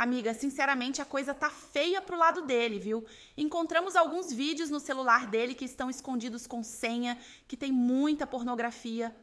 Amiga, sinceramente a coisa tá feia pro lado dele, viu? Encontramos alguns vídeos no celular dele que estão escondidos com senha, que tem muita pornografia,